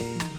baby.